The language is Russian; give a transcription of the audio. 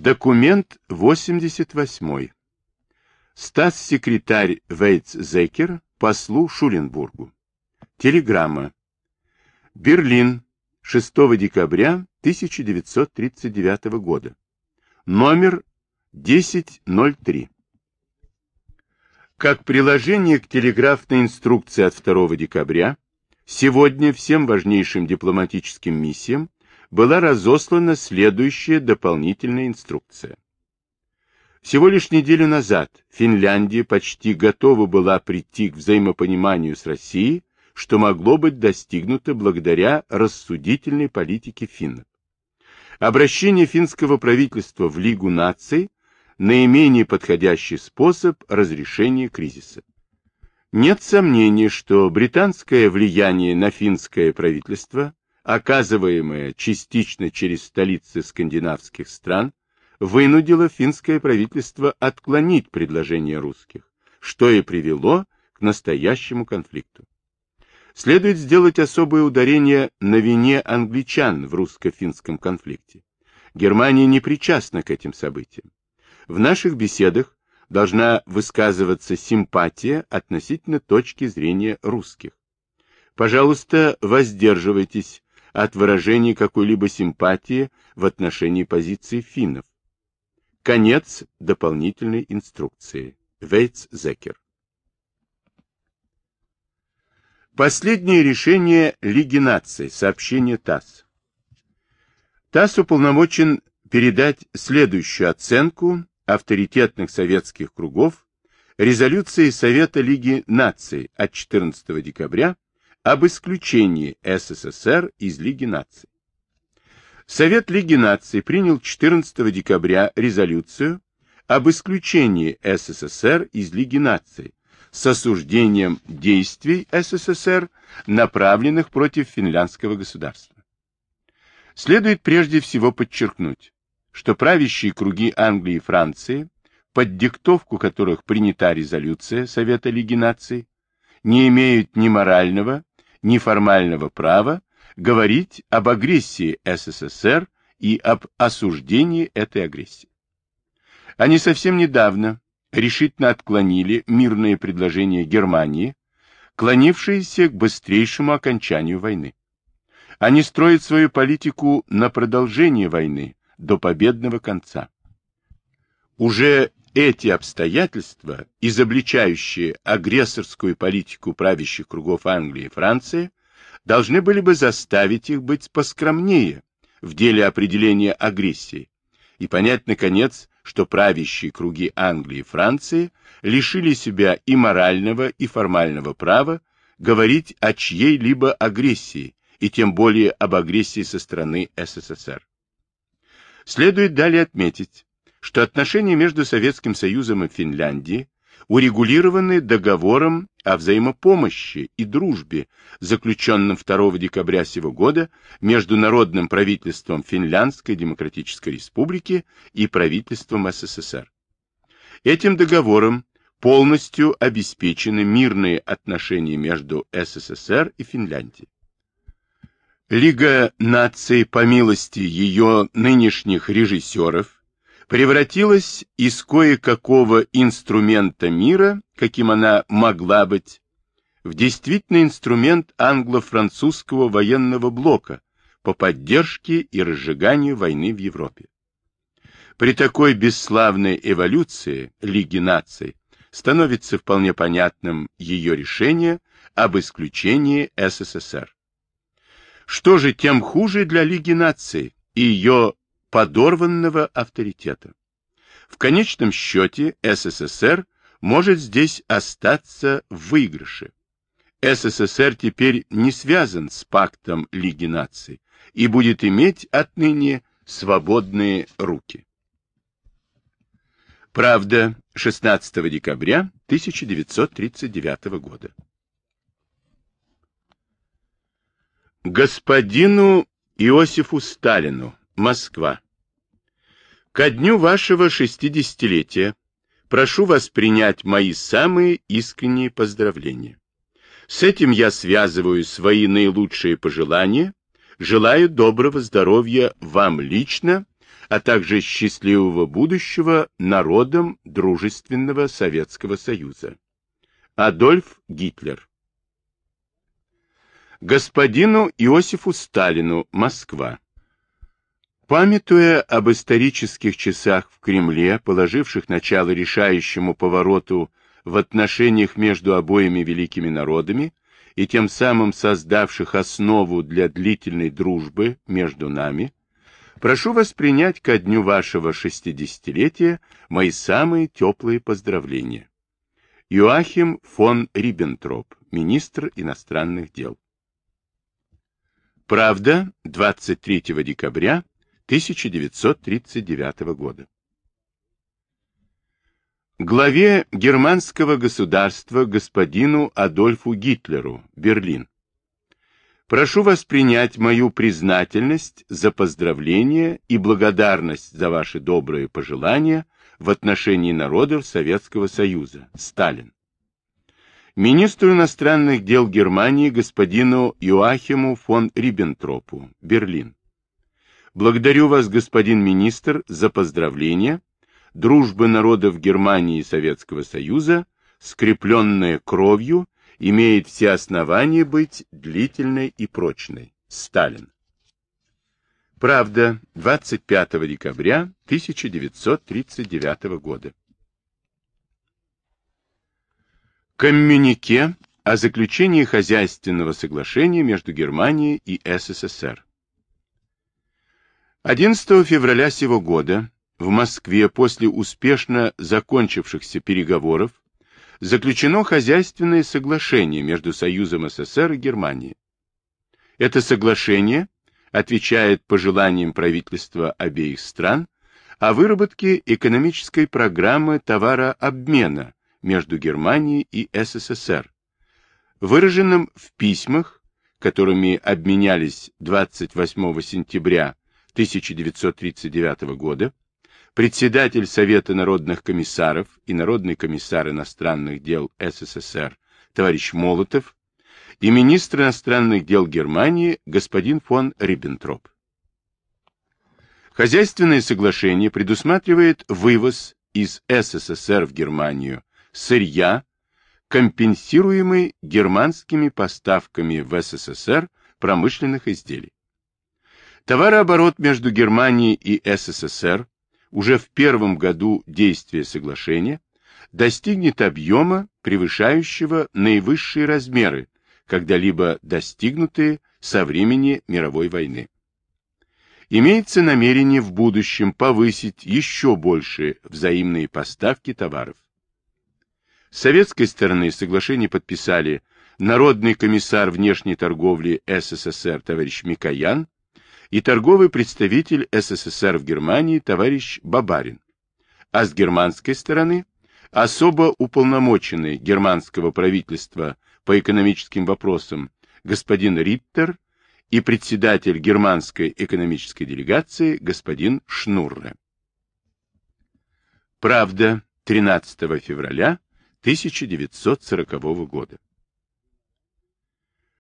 Документ 88. Статс-секретарь Вейтс-Зекер послу Шуленбургу. Телеграмма. Берлин, 6 декабря 1939 года. Номер 1003. Как приложение к телеграфной инструкции от 2 декабря, сегодня всем важнейшим дипломатическим миссиям была разослана следующая дополнительная инструкция. Всего лишь неделю назад Финляндия почти готова была прийти к взаимопониманию с Россией, что могло быть достигнуто благодаря рассудительной политике финнов. Обращение финского правительства в Лигу наций – наименее подходящий способ разрешения кризиса. Нет сомнений, что британское влияние на финское правительство, оказываемое частично через столицы скандинавских стран, вынудило финское правительство отклонить предложение русских, что и привело к настоящему конфликту. Следует сделать особое ударение на вине англичан в русско-финском конфликте. Германия не причастна к этим событиям. В наших беседах должна высказываться симпатия относительно точки зрения русских. Пожалуйста, воздерживайтесь от выражения какой-либо симпатии в отношении позиции финнов. Конец дополнительной инструкции. Вейтс-Зекер. Последнее решение Лиги наций. Сообщение ТАСС. ТАСС уполномочен передать следующую оценку авторитетных советских кругов резолюции Совета Лиги наций от 14 декабря об исключении СССР из Лиги наций. Совет Лиги наций принял 14 декабря резолюцию об исключении СССР из Лиги наций с осуждением действий СССР, направленных против финляндского государства. Следует прежде всего подчеркнуть, что правящие круги Англии и Франции, под диктовку которых принята резолюция Совета Лиги наций, не имеют ни морального, ни формального права говорить об агрессии СССР и об осуждении этой агрессии. Они совсем недавно решительно отклонили мирные предложения Германии, клонившиеся к быстрейшему окончанию войны. Они строят свою политику на продолжение войны до победного конца. Уже эти обстоятельства, изобличающие агрессорскую политику правящих кругов Англии и Франции, должны были бы заставить их быть поскромнее в деле определения агрессии и понять, наконец, что правящие круги Англии и Франции лишили себя и морального, и формального права говорить о чьей-либо агрессии, и тем более об агрессии со стороны СССР. Следует далее отметить, что отношения между Советским Союзом и Финляндией урегулированы договором о взаимопомощи и дружбе, заключенным 2 декабря сего года между Народным правительством Финляндской Демократической Республики и правительством СССР. Этим договором полностью обеспечены мирные отношения между СССР и Финляндией. Лига наций, по милости ее нынешних режиссеров, превратилась из кое-какого инструмента мира, каким она могла быть, в действительный инструмент англо-французского военного блока по поддержке и разжиганию войны в Европе. При такой бесславной эволюции Лиги наций становится вполне понятным ее решение об исключении СССР. Что же тем хуже для Лиги наций и ее подорванного авторитета. В конечном счете СССР может здесь остаться в выигрыше. СССР теперь не связан с пактом Лиги наций и будет иметь отныне свободные руки. Правда, 16 декабря 1939 года. Господину Иосифу Сталину Москва. Ко дню вашего шестидесятилетия прошу вас принять мои самые искренние поздравления. С этим я связываю свои наилучшие пожелания, желаю доброго здоровья вам лично, а также счастливого будущего народам дружественного Советского Союза. Адольф Гитлер Господину Иосифу Сталину, Москва. Памятуя об исторических часах в Кремле, положивших начало решающему повороту в отношениях между обоими великими народами и тем самым создавших основу для длительной дружбы между нами, прошу вас принять ко дню вашего шестидесятилетия мои самые теплые поздравления. Йоахим фон Риббентроп, министр иностранных дел. Правда, 23 декабря 1939 года. Главе германского государства господину Адольфу Гитлеру, Берлин. Прошу вас принять мою признательность за поздравления и благодарность за ваши добрые пожелания в отношении народов Советского Союза. Сталин. Министру иностранных дел Германии господину Йоахиму фон Риббентропу, Берлин. Благодарю вас, господин министр, за поздравления. Дружба народов Германии и Советского Союза, скрепленная кровью, имеет все основания быть длительной и прочной. Сталин. Правда, 25 декабря 1939 года. Коммюнике о заключении хозяйственного соглашения между Германией и СССР. 11 февраля сего года в Москве после успешно закончившихся переговоров заключено хозяйственное соглашение между Союзом СССР и Германией. Это соглашение отвечает пожеланиям правительства обеих стран о выработке экономической программы товарообмена между Германией и СССР, выраженным в письмах, которыми обменялись 28 сентября 1939 года, председатель Совета народных комиссаров и народный комиссар иностранных дел СССР товарищ Молотов и министр иностранных дел Германии господин фон Риббентроп. Хозяйственное соглашение предусматривает вывоз из СССР в Германию сырья, компенсируемый германскими поставками в СССР промышленных изделий. Товарооборот между Германией и СССР уже в первом году действия соглашения достигнет объема, превышающего наивысшие размеры, когда-либо достигнутые со времени мировой войны. Имеется намерение в будущем повысить еще больше взаимные поставки товаров. С советской стороны соглашение подписали Народный комиссар внешней торговли СССР товарищ Микоян и торговый представитель СССР в Германии товарищ Бабарин, а с германской стороны особо уполномоченный германского правительства по экономическим вопросам господин Риттер и председатель германской экономической делегации господин Шнурре. Правда, 13 февраля 1940 года.